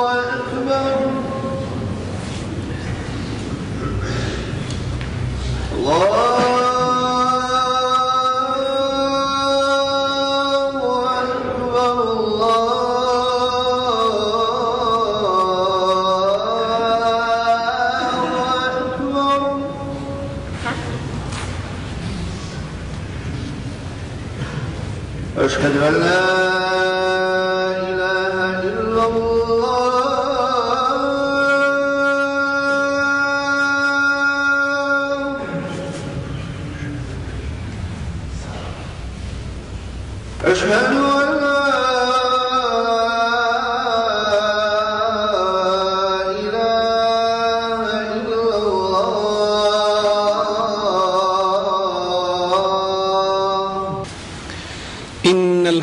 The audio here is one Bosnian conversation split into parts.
أكبر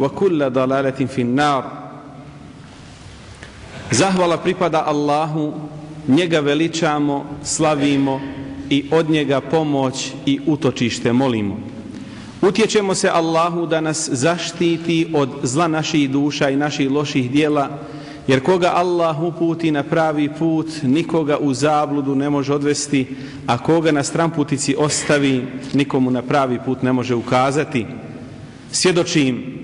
وكل ضلاله في النار Zahvala pripada Allahu, njega veličamo, slavimo i od njega pomoć i utočište molimo. Utječemo se Allahu da nas zaštiti od zla naših duša i naših loših dijela, jer koga Allah uputi na pravi put, nikoga u zabludu ne može odvesti, a koga na stramputici ostavi, nikomu na pravi put ne može ukazati. Svjedočim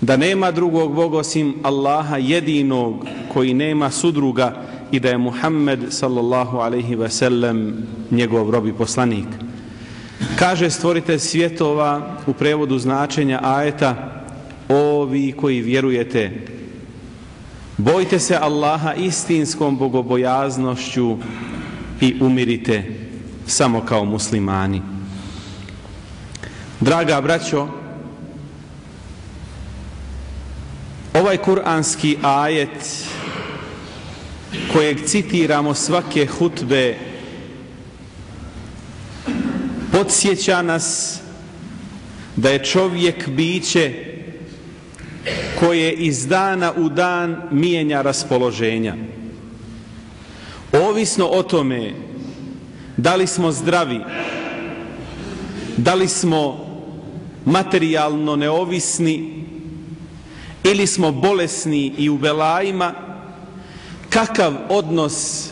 da nema drugog Boga osim Allaha jedinog koji nema sudruga i da je Muhammed sallallahu alaihi ve sellem njegov rob i poslanik. Kaže stvorite svjetova u prevodu značenja ajeta ovi koji vjerujete bojte se Allaha istinskom bogobojaznošću i umirite samo kao muslimani. Draga braćo, Ovaj kuranski ajet kojeg citiramo svake hutbe podsjeća nas da je čovjek biće koje iz dana u dan mijenja raspoloženja. Ovisno o tome da li smo zdravi, da li smo materijalno neovisni ili smo bolesni i u belajima, kakav odnos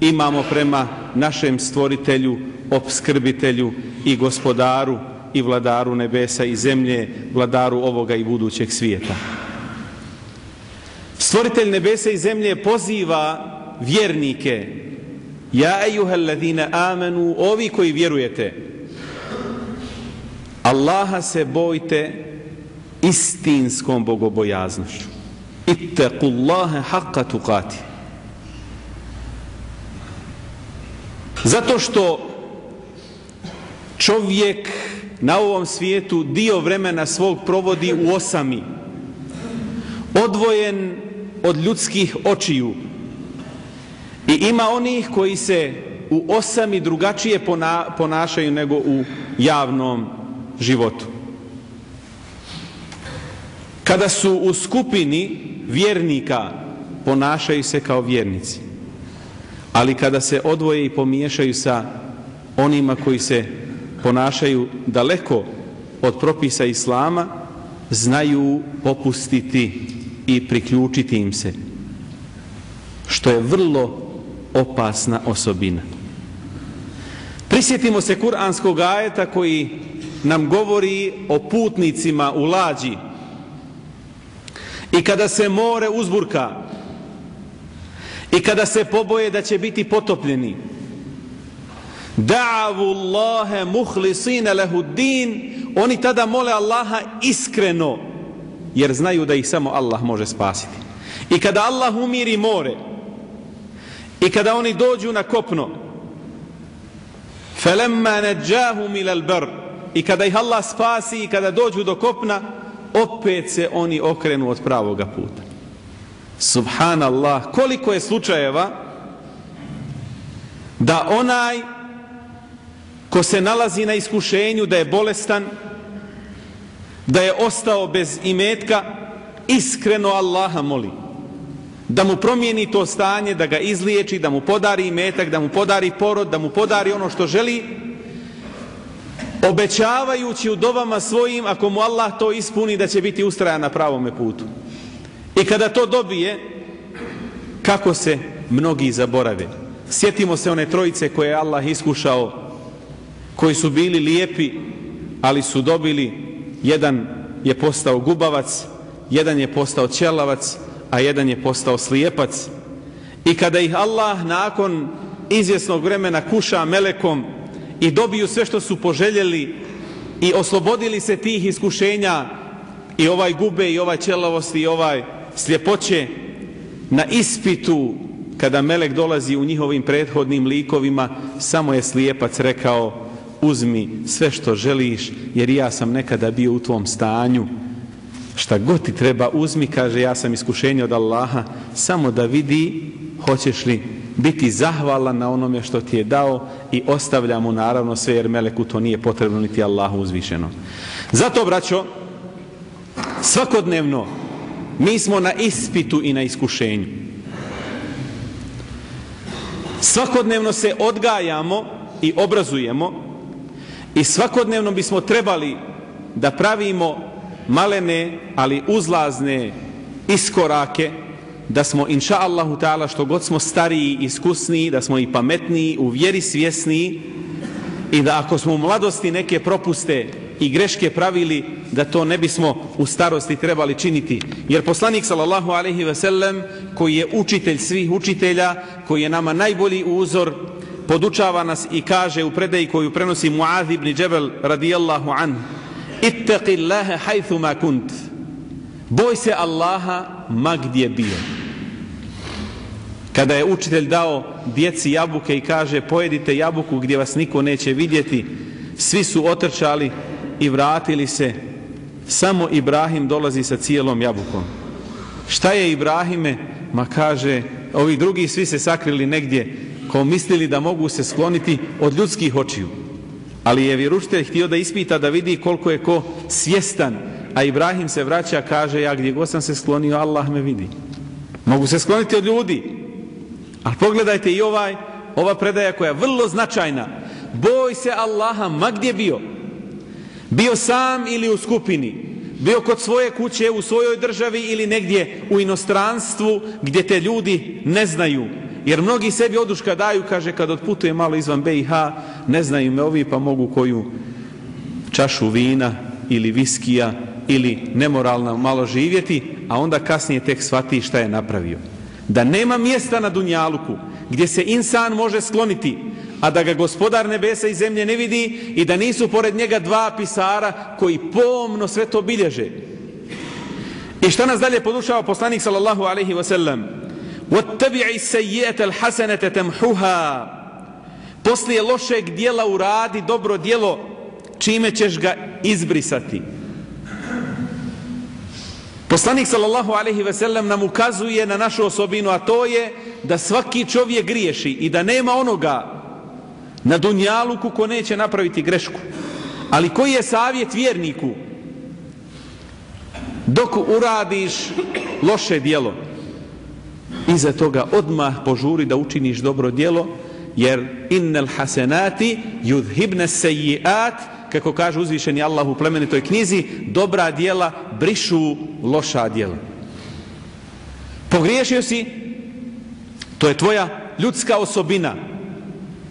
imamo prema našem stvoritelju, obskrbitelju i gospodaru i vladaru nebesa i zemlje, vladaru ovoga i budućeg svijeta. Stvoritelj nebesa i zemlje poziva vjernike, ja ejuhel ladina amenu, ovi koji vjerujete, Allaha se bojte istinskom bogobojaznošću. Ittaqullaha haqqa tuqati. Zato što čovjek na ovom svijetu dio vremena svog provodi u osami, odvojen od ljudskih očiju i ima onih koji se u osami drugačije pona, ponašaju nego u javnom životu. Kada su u skupini vjernika ponašaju se kao vjernici. Ali kada se odvoje i pomiješaju sa onima koji se ponašaju daleko od propisa Islama, znaju popustiti i priključiti im se. Što je vrlo opasna osobina. Prisjetimo se kuranskog ajeta koji nam govori o putnicima u lađi i kada se more uzburka i kada se poboje da će biti potopljeni. Da'avu Allahe muhlisine lehuddin, oni tada mole Allaha iskreno jer znaju da ih samo Allah može spasiti. I kada Allah umiri more i kada oni dođu na kopno felemma neđahum ilal bar i kada ih Allah spasi i kada dođu do kopna opet se oni okrenu od pravoga puta. Subhanallah koliko je slučajeva da onaj ko se nalazi na iskušenju da je bolestan da je ostao bez imetka iskreno Allaha moli. Da mu promijeni to stanje, da ga izliječi, da mu podari imetak, da mu podari porod, da mu podari ono što želi, obećavajući u dovama svojim, ako mu Allah to ispuni, da će biti ustrajan na pravome putu. I kada to dobije, kako se mnogi zaborave. Sjetimo se one trojice koje je Allah iskušao, koji su bili lijepi, ali su dobili, jedan je postao gubavac, jedan je postao ćelavac, a jedan je postao slijepac. I kada ih Allah nakon izvjesnog vremena kuša melekom i dobiju sve što su poželjeli i oslobodili se tih iskušenja i ovaj gube i ovaj ćelavosti i ovaj sljepoće na ispitu kada melek dolazi u njihovim prethodnim likovima samo je slijepac rekao uzmi sve što želiš jer ja sam nekada bio u tvom stanju. Šta god ti treba uzmi, kaže ja sam iskušenje od Allaha, samo da vidi hoćeš li biti zahvalan na onome što ti je dao i ostavlja mu naravno sve jer Meleku to nije potrebno niti Allahu uzvišeno. Zato, braćo, svakodnevno mi smo na ispitu i na iskušenju. Svakodnevno se odgajamo i obrazujemo i svakodnevno bismo trebali da pravimo malene, ali uzlazne iskorake da smo, inša Allahu ta'ala, što god smo stariji, iskusniji, da smo i pametniji, u vjeri svjesniji i da ako smo u mladosti neke propuste i greške pravili, da to ne bismo u starosti trebali činiti. Jer poslanik sallallahu alaihi ve sellem, koji je učitelj svih učitelja, koji je nama najbolji uzor, podučava nas i kaže u predaji koju prenosi Muaz ibn Džebel radijallahu anhu, ittaqi Allahe hajthu ma kunt. Boj se Allaha ma gdje bio. Kada je učitelj dao djeci jabuke i kaže pojedite jabuku gdje vas niko neće vidjeti, svi su otrčali i vratili se. Samo Ibrahim dolazi sa cijelom jabukom. Šta je Ibrahime? Ma kaže, ovi drugi svi se sakrili negdje, ko mislili da mogu se skloniti od ljudskih očiju. Ali je vjeruštelj htio da ispita da vidi koliko je ko svjestan. A Ibrahim se vraća, kaže, ja gdje god sam se sklonio, Allah me vidi. Mogu se skloniti od ljudi. Ali pogledajte i ovaj, ova predaja koja je vrlo značajna. Boj se Allaha, ma gdje bio. Bio sam ili u skupini. Bio kod svoje kuće, u svojoj državi ili negdje u inostranstvu gdje te ljudi ne znaju Jer mnogi sebi oduška daju, kaže, kad otputuje malo izvan BiH, ne znaju me ovi, pa mogu koju čašu vina ili viskija ili nemoralno malo živjeti, a onda kasnije tek shvati šta je napravio. Da nema mjesta na Dunjaluku gdje se insan može skloniti, a da ga gospodar nebesa i zemlje ne vidi i da nisu pored njega dva pisara koji pomno sve to bilježe. I šta nas dalje podušava poslanik sallallahu alaihi wa sallam? وَاتَّبِعِ السَّيِّئَةَ الْحَسَنَةَ تَمْحُهَا Poslije lošeg dijela uradi dobro dijelo čime ćeš ga izbrisati. Poslanik sallallahu alaihi ve sellem nam ukazuje na našu osobinu, a to je da svaki čovjek griješi i da nema onoga na dunjaluku ko neće napraviti grešku. Ali koji je savjet vjerniku? Dok uradiš loše dijelo, iza toga odmah požuri da učiniš dobro dijelo, jer innel hasenati yudhibne sejiat, kako kaže uzvišeni Allah u plemenitoj knjizi, dobra dijela brišu loša dijela. Pogriješio si, to je tvoja ljudska osobina,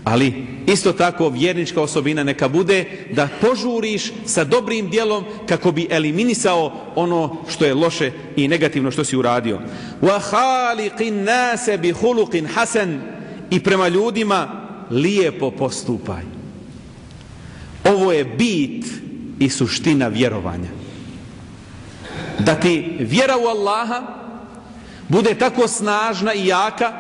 ali isto tako vjernička osobina neka bude da požuriš sa dobrim dijelom kako bi eliminisao ono što je loše i negativno što si uradio. Wa khaliqin nas bi khuluqin hasan i prema ljudima lijepo postupaj. Ovo je bit i suština vjerovanja. Da ti vjera u Allaha bude tako snažna i jaka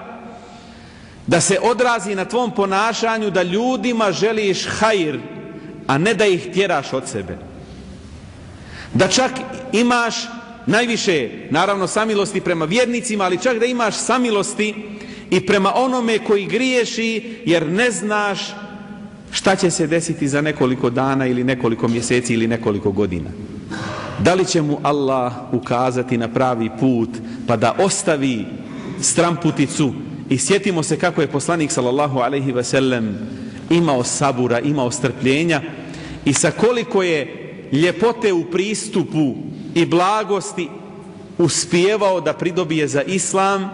da se odrazi na tvom ponašanju da ljudima želiš hajr, a ne da ih tjeraš od sebe. Da čak imaš najviše, naravno, samilosti prema vjernicima, ali čak da imaš samilosti i prema onome koji griješi, jer ne znaš šta će se desiti za nekoliko dana ili nekoliko mjeseci ili nekoliko godina. Da li će mu Allah ukazati na pravi put pa da ostavi stramputicu i sjetimo se kako je poslanik sallallahu alaihi ve sellem imao sabura, imao strpljenja i sa koliko je ljepote u pristupu i blagosti uspijevao da pridobije za islam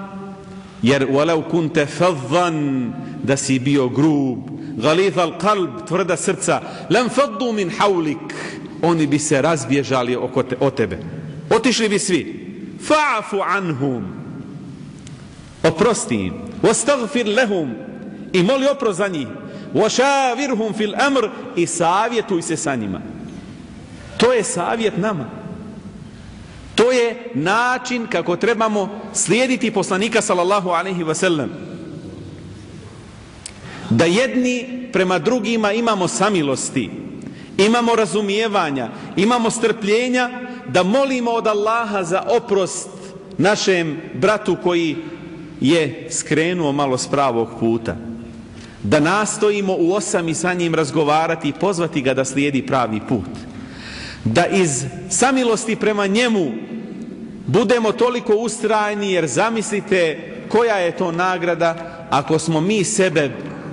jer walau kunte fadhan da si bio grub غليظ al qalb tvrda srca. Lam faddu min hawlik. Oni bi se razbježali oko te, o tebe. Otišli bi svi. Fa'fu anhum. Oprosti im. Wastaghfir lahum. I moli oprost za njih. Washavirhum fil amr. I savjetuj se sa njima. To je savjet nama. To je način kako trebamo slijediti poslanika sallallahu alejhi ve sellem Da jedni prema drugima imamo samilosti, imamo razumijevanja, imamo strpljenja, da molimo od Allaha za oprost našem bratu koji je skrenuo malo s pravog puta. Da nastojimo u osam i sa njim razgovarati i pozvati ga da slijedi pravi put. Da iz samilosti prema njemu budemo toliko ustrajni jer zamislite koja je to nagrada ako smo mi sebe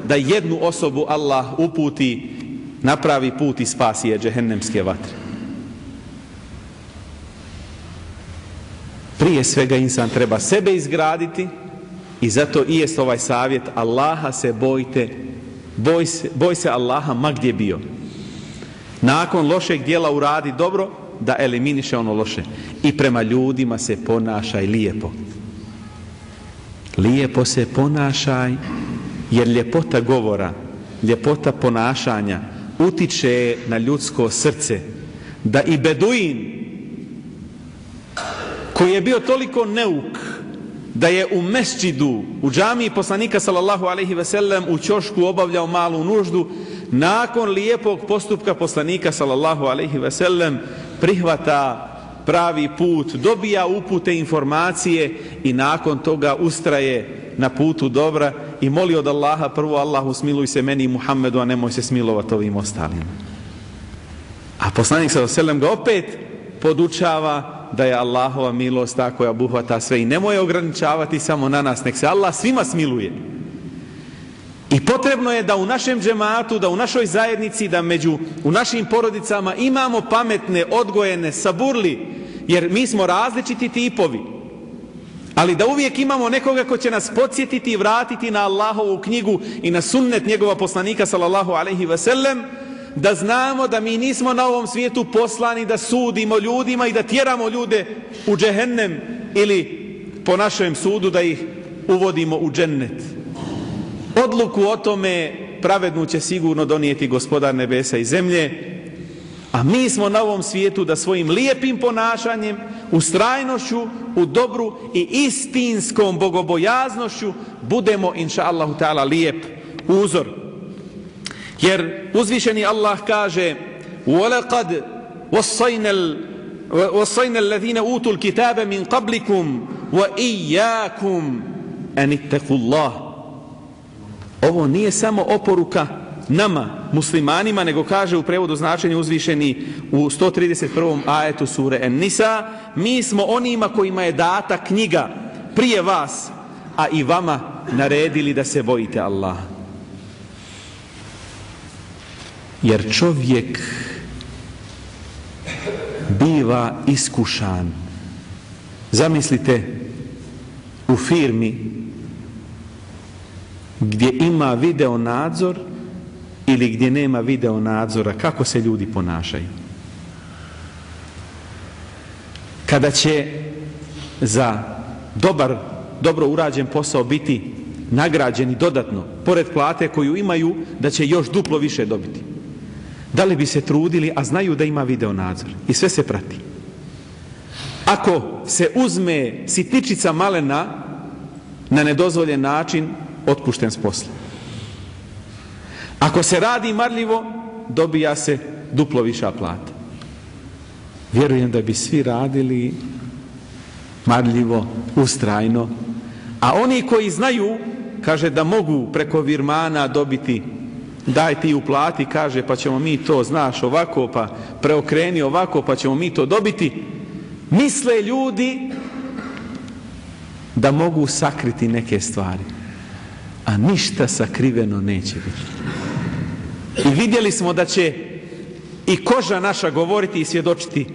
da jednu osobu Allah uputi napravi put i spasi je džehennemske vatre. Prije svega insan treba sebe izgraditi i zato i jest ovaj savjet Allaha se bojte boj se, boj se Allaha ma gdje bio. Nakon lošeg dijela uradi dobro, da eliminiše ono loše. I prema ljudima se ponašaj lijepo. Lijepo se ponašaj, jer ljepota govora, ljepota ponašanja utiče na ljudsko srce. Da i Beduin, koji je bio toliko neuk, da je u mesčidu, u džamiji poslanika sallallahu alaihi ve sellem u ćošku obavljao malu nuždu, nakon lijepog postupka poslanika sallallahu alaihi ve sellem prihvata pravi put, dobija upute informacije i nakon toga ustraje na putu dobra i moli od Allaha prvo Allahu smiluj se meni i Muhammedu, a nemoj se smilovati ovim ostalim. A poslanik sa selem ga opet podučava da je Allahova milost ta koja buhvata sve i nemoj ograničavati samo na nas, nek se Allah svima smiluje. I potrebno je da u našem džematu, da u našoj zajednici, da među u našim porodicama imamo pametne, odgojene, saburli, jer mi smo različiti tipovi. Ali da uvijek imamo nekoga ko će nas podsjetiti i vratiti na Allahovu knjigu i na sunnet njegova poslanika sallallahu alaihi ve sellem, da znamo da mi nismo na ovom svijetu poslani da sudimo ljudima i da tjeramo ljude u džehennem ili po našem sudu da ih uvodimo u džennet. Odluku o tome pravednu će sigurno donijeti gospodar nebesa i zemlje, a mi smo na ovom svijetu da svojim lijepim ponašanjem, u strajnošću, u dobru i istinskom bogobojaznošću budemo, inša Allahu ta'ala, lijep uzor. Jer uzvišeni Allah kaže وَلَقَدْ وَصَّيْنَ وصينا الذين أوتوا الكتاب من قبلكم وإياكم أن اتقوا الله Ovo nije samo oporuka nama, muslimanima, nego kaže u prevodu značenja uzvišeni u 131. ajetu sure En-Nisa, mi smo onima kojima je data knjiga prije vas, a i vama naredili da se bojite Allaha. Jer čovjek biva iskušan. Zamislite u firmi gdje ima video nadzor ili gdje nema video nadzora, kako se ljudi ponašaju. Kada će za dobar, dobro urađen posao biti nagrađeni dodatno, pored plate koju imaju, da će još duplo više dobiti. Da li bi se trudili, a znaju da ima video nadzor i sve se prati. Ako se uzme sitničica malena na nedozvoljen način, otpušten s posla. Ako se radi marljivo, dobija se duplo viša plata. Vjerujem da bi svi radili marljivo, ustrajno, a oni koji znaju, kaže da mogu preko virmana dobiti daj ti uplati, kaže pa ćemo mi to, znaš, ovako, pa preokreni ovako, pa ćemo mi to dobiti. Misle ljudi da mogu sakriti neke stvari, a ništa sakriveno neće biti. I vidjeli smo da će i koža naša govoriti i svjedočiti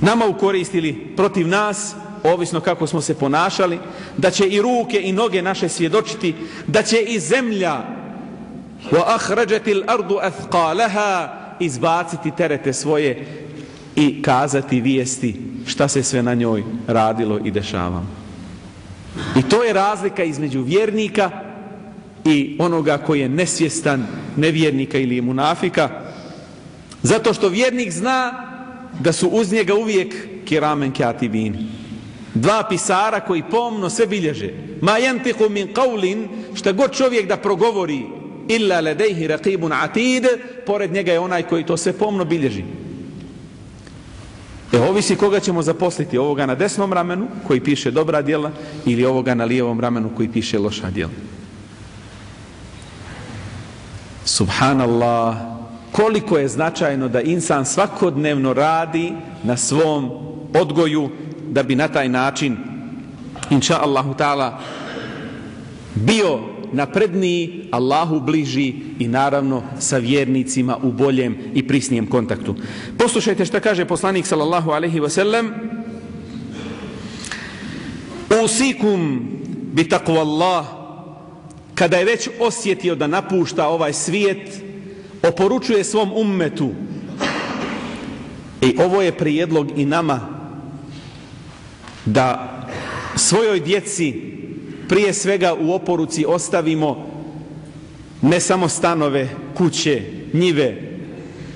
nama u korist ili protiv nas, ovisno kako smo se ponašali, da će i ruke i noge naše svjedočiti, da će i zemlja wa akhrajatil ardu athqalaha izbaciti terete svoje i kazati vijesti šta se sve na njoj radilo i dešavalo. I to je razlika između vjernika i onoga koji je nesvjestan nevjernika ili munafika zato što vjernik zna da su uz njega uvijek kiramen katibin. Dva pisara koji pomno sve bilježe. Ma yantiqu min qawlin šta god čovjek da progovori illa ladejhi raqibun atid pored njega je onaj koji to sve pomno bilježi. E, ovisi koga ćemo zaposliti, ovoga na desnom ramenu koji piše dobra djela ili ovoga na lijevom ramenu koji piše loša djela. Subhanallah, koliko je značajno da insan svakodnevno radi na svom odgoju da bi na taj način inša Allahu ta'ala bio napredniji, Allahu bliži i naravno sa vjernicima u boljem i prisnijem kontaktu. Poslušajte šta kaže poslanik sallallahu alaihi wa sallam Usikum bi taqwa Allah kada je već osjetio da napušta ovaj svijet, oporučuje svom ummetu. I ovo je prijedlog i nama da svojoj djeci prije svega u oporuci ostavimo ne samo stanove, kuće, njive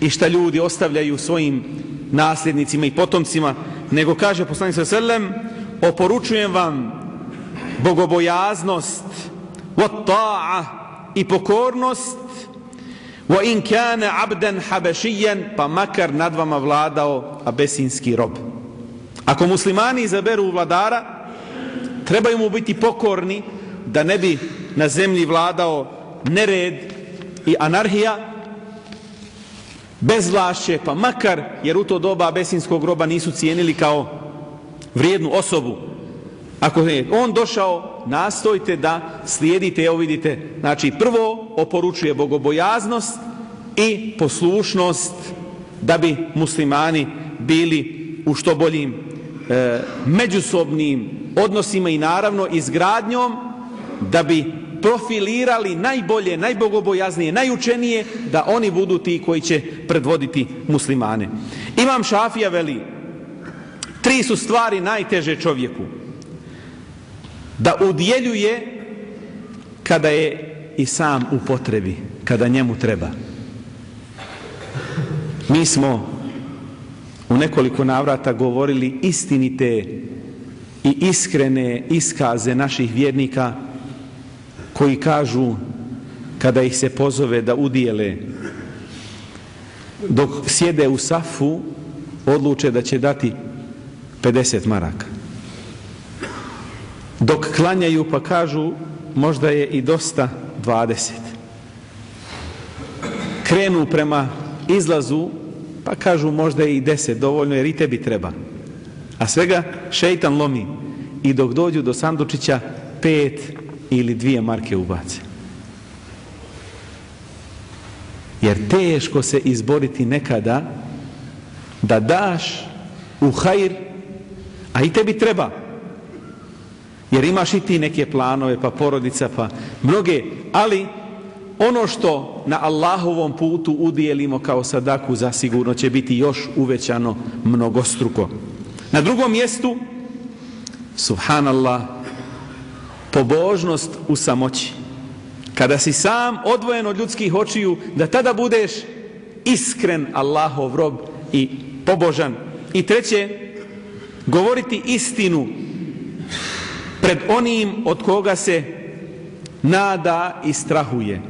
i šta ljudi ostavljaju svojim nasljednicima i potomcima, nego kaže poslanik sa oporučujem vam bogobojaznost, والطاعة i pokornost wa in kana abdan habashiyan pa makar nad vama vladao abesinski rob ako muslimani izaberu vladara trebaju mu biti pokorni da ne bi na zemlji vladao nered i anarhija bez vlašće pa makar jer u to doba abesinskog roba nisu cijenili kao vrijednu osobu Ako je on došao, nastojte da slijedite, evo vidite, znači prvo oporučuje bogobojaznost i poslušnost da bi muslimani bili u što boljim e, međusobnim odnosima i naravno izgradnjom da bi profilirali najbolje, najbogobojaznije, najučenije da oni budu ti koji će predvoditi muslimane. Imam Šafija veli, tri su stvari najteže čovjeku da udjeljuje kada je i sam u potrebi, kada njemu treba. Mi smo u nekoliko navrata govorili istinite i iskrene iskaze naših vjernika koji kažu kada ih se pozove da udijele dok sjede u safu odluče da će dati 50 maraka. Dok klanjaju pa kažu možda je i dosta 20. Krenu prema izlazu pa kažu možda je i 10 dovoljno jer i tebi treba. A svega šeitan lomi i dok dođu do sandučića pet ili dvije marke ubace. Jer teško se izboriti nekada da daš u hajr, a i tebi treba. Jer imaš i ti neke planove, pa porodica, pa mnoge, ali ono što na Allahovom putu udijelimo kao sadaku zasigurno će biti još uvećano mnogostruko. Na drugom mjestu, subhanallah, pobožnost u samoći. Kada si sam odvojen od ljudskih očiju, da tada budeš iskren Allahov rob i pobožan. I treće, govoriti istinu pred onim od koga se nada i strahuje.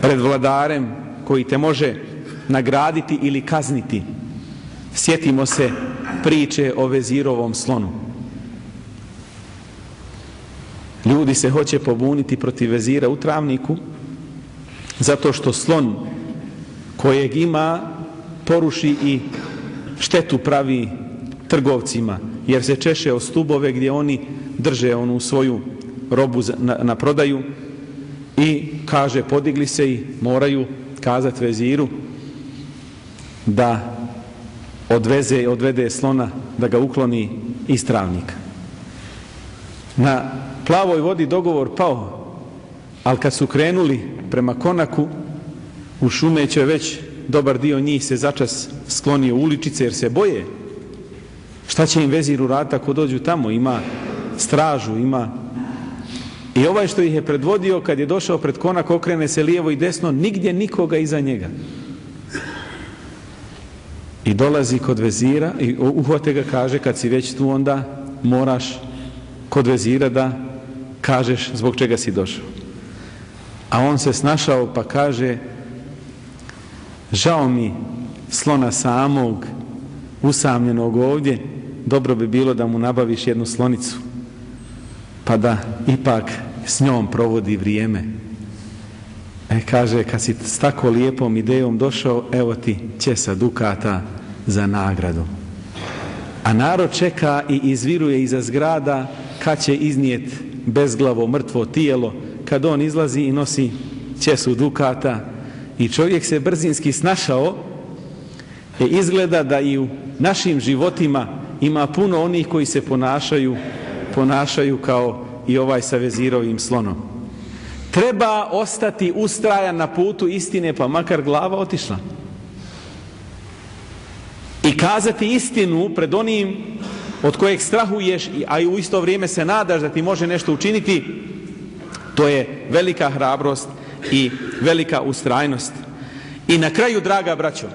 Pred vladarem koji te može nagraditi ili kazniti. Sjetimo se priče o vezirovom slonu. Ljudi se hoće pobuniti protiv vezira u travniku zato što slon kojeg ima poruši i štetu pravi trgovcima jer se češe o stubove gdje oni drže onu svoju robu na, na prodaju i kaže podigli se i moraju kazati veziru da odveze odvede slona da ga ukloni iz travnika. Na plavoj vodi dogovor pao, ali kad su krenuli prema konaku, u šume će već dobar dio njih se začas sklonio u uličice jer se boje. Šta će im vezir urati ako dođu tamo? Ima stražu, ima... I ovaj što ih je predvodio, kad je došao pred konak, okrene se lijevo i desno, nigdje nikoga iza njega. I dolazi kod vezira i uhvate ga kaže, kad si već tu, onda moraš kod vezira da kažeš zbog čega si došao. A on se snašao pa kaže žao mi slona samog usamljenog ovdje dobro bi bilo da mu nabaviš jednu slonicu pa da ipak s njom provodi vrijeme. E, kaže, kad si s tako lijepom idejom došao, evo ti ćesa dukata za nagradu. A narod čeka i izviruje iza zgrada kad će iznijet bezglavo mrtvo tijelo, kad on izlazi i nosi ćesu dukata i čovjek se brzinski snašao E, izgleda da i u našim životima ima puno onih koji se ponašaju ponašaju kao i ovaj sa vezirovim slonom. Treba ostati ustrajan na putu istine, pa makar glava otišla. I kazati istinu pred onim od kojeg strahuješ, a i u isto vrijeme se nadaš da ti može nešto učiniti, to je velika hrabrost i velika ustrajnost. I na kraju, draga braćo,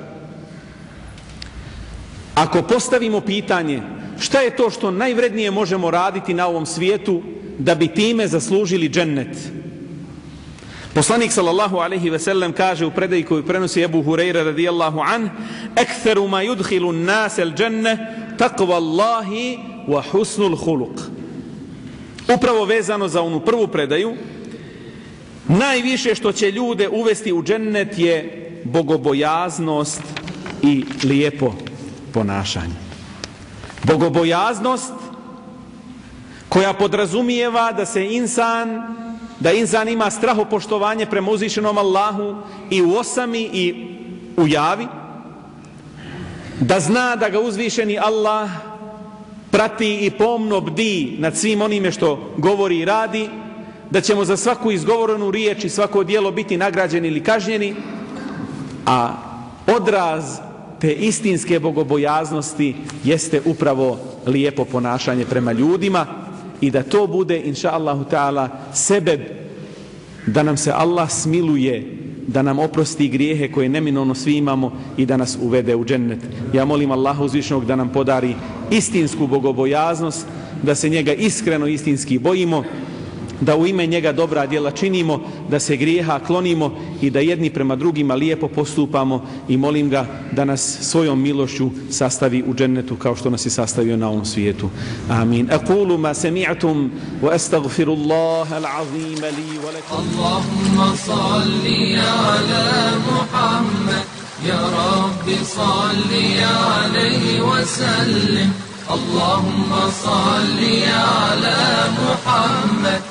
ako postavimo pitanje šta je to što najvrednije možemo raditi na ovom svijetu da bi time zaslužili džennet, Poslanik sallallahu alejhi ve sellem kaže u predaji koju prenosi Abu Hurajra radijallahu an: "Aktharu ma yudkhilu an-nas al-janna taqwa Allahi wa husnul khuluq." Upravo vezano za onu prvu predaju, najviše što će ljude uvesti u džennet je bogobojaznost i lijepo ponašanje. Bogobojaznost koja podrazumijeva da se insan da insan ima strahopoštovanje prema uzvišenom Allahu i u osami i u javi, da zna da ga uzvišeni Allah prati i pomno bdi nad svim onime što govori i radi, da ćemo za svaku izgovorenu riječ i svako dijelo biti nagrađeni ili kažnjeni, a odraz te istinske bogobojaznosti jeste upravo lijepo ponašanje prema ljudima, i da to bude inša Allahu ta'ala sebe da nam se Allah smiluje da nam oprosti grijehe koje neminovno svi imamo i da nas uvede u džennet. Ja molim Allaha uzvišnog da nam podari istinsku bogobojaznost, da se njega iskreno istinski bojimo, da u ime njega dobra djela činimo, da se grijeha klonimo i da jedni prema drugima lijepo postupamo i molim ga da nas svojom milošću sastavi u džennetu kao što nas je sastavio na ovom svijetu. Amin. Aqulu ma sami'tum wa astaghfirullah al-azim li wa lakum. Allahumma salli ala Muhammad Ya Rabbi salli alayhi wa sallim Allahumma salli ala Muhammad